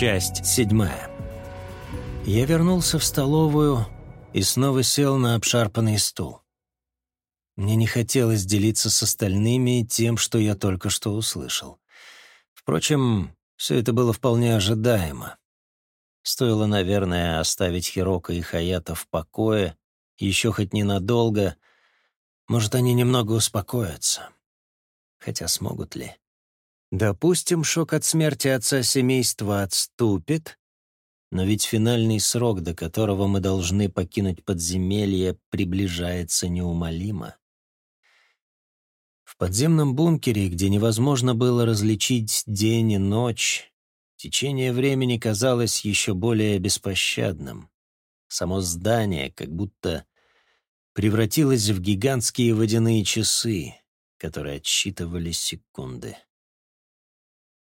Часть седьмая. Я вернулся в столовую и снова сел на обшарпанный стул. Мне не хотелось делиться с остальными тем, что я только что услышал. Впрочем, все это было вполне ожидаемо. Стоило, наверное, оставить Хирока и Хаята в покое, еще хоть ненадолго. Может, они немного успокоятся. Хотя смогут ли? Допустим, шок от смерти отца семейства отступит, но ведь финальный срок, до которого мы должны покинуть подземелье, приближается неумолимо. В подземном бункере, где невозможно было различить день и ночь, течение времени казалось еще более беспощадным. Само здание как будто превратилось в гигантские водяные часы, которые отсчитывали секунды.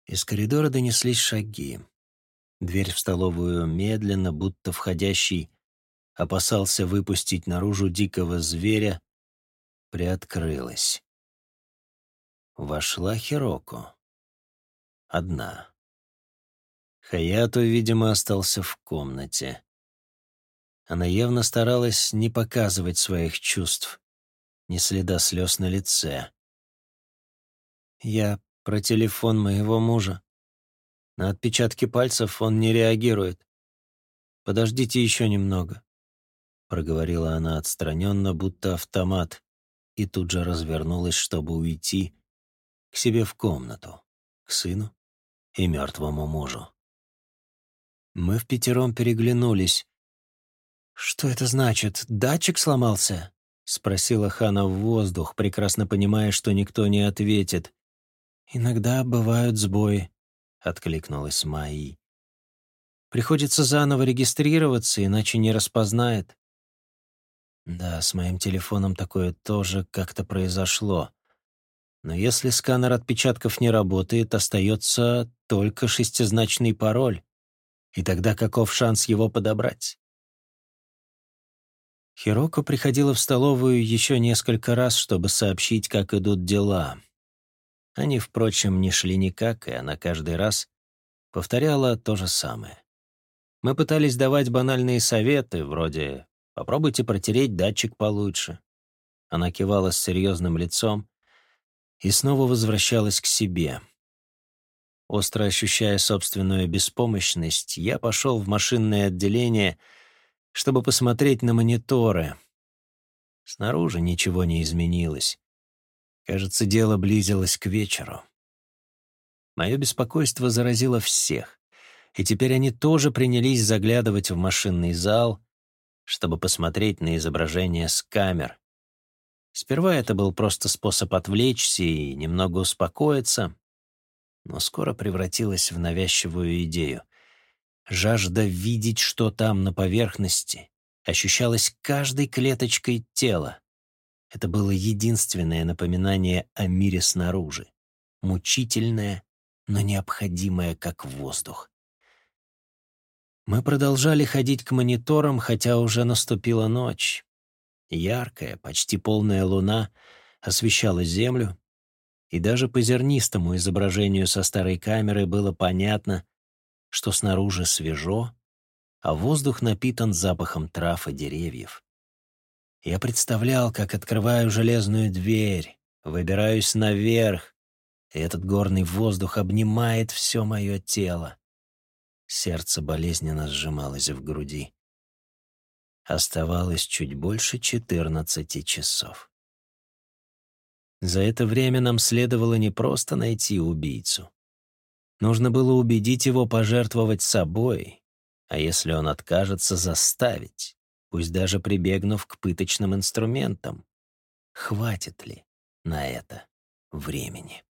Из коридора донеслись шаги. Дверь в столовую медленно, будто входящий опасался выпустить наружу дикого зверя, приоткрылась. Вошла Хироко. Одна. Хаято, видимо, остался в комнате. Она явно старалась не показывать своих чувств, ни следа слез на лице. «Я про телефон моего мужа. На отпечатки пальцев он не реагирует. Подождите еще немного», — проговорила она отстраненно, будто автомат, и тут же развернулась, чтобы уйти к себе в комнату, к сыну и мертвому мужу. Мы в пятером переглянулись. «Что это значит? Датчик сломался?» — спросила Хана в воздух, прекрасно понимая, что никто не ответит. «Иногда бывают сбои», — откликнулась Майи. «Приходится заново регистрироваться, иначе не распознает». Да, с моим телефоном такое тоже как-то произошло. Но если сканер отпечатков не работает, остается только шестизначный пароль. И тогда каков шанс его подобрать? Хироко приходила в столовую еще несколько раз, чтобы сообщить, как идут дела. Они, впрочем, не шли никак, и она каждый раз повторяла то же самое. Мы пытались давать банальные советы, вроде «попробуйте протереть датчик получше». Она кивала с серьезным лицом и снова возвращалась к себе. Остро ощущая собственную беспомощность, я пошел в машинное отделение, чтобы посмотреть на мониторы. Снаружи ничего не изменилось. Кажется, дело близилось к вечеру. Мое беспокойство заразило всех, и теперь они тоже принялись заглядывать в машинный зал, чтобы посмотреть на изображение с камер. Сперва это был просто способ отвлечься и немного успокоиться, но скоро превратилось в навязчивую идею. Жажда видеть, что там на поверхности, ощущалась каждой клеточкой тела. Это было единственное напоминание о мире снаружи. Мучительное, но необходимое, как воздух. Мы продолжали ходить к мониторам, хотя уже наступила ночь. Яркая, почти полная луна освещала землю, и даже по зернистому изображению со старой камеры было понятно, что снаружи свежо, а воздух напитан запахом трав и деревьев. Я представлял, как открываю железную дверь, выбираюсь наверх, и этот горный воздух обнимает все мое тело. Сердце болезненно сжималось в груди. Оставалось чуть больше четырнадцати часов. За это время нам следовало не просто найти убийцу. Нужно было убедить его пожертвовать собой, а если он откажется, заставить пусть даже прибегнув к пыточным инструментам. Хватит ли на это времени?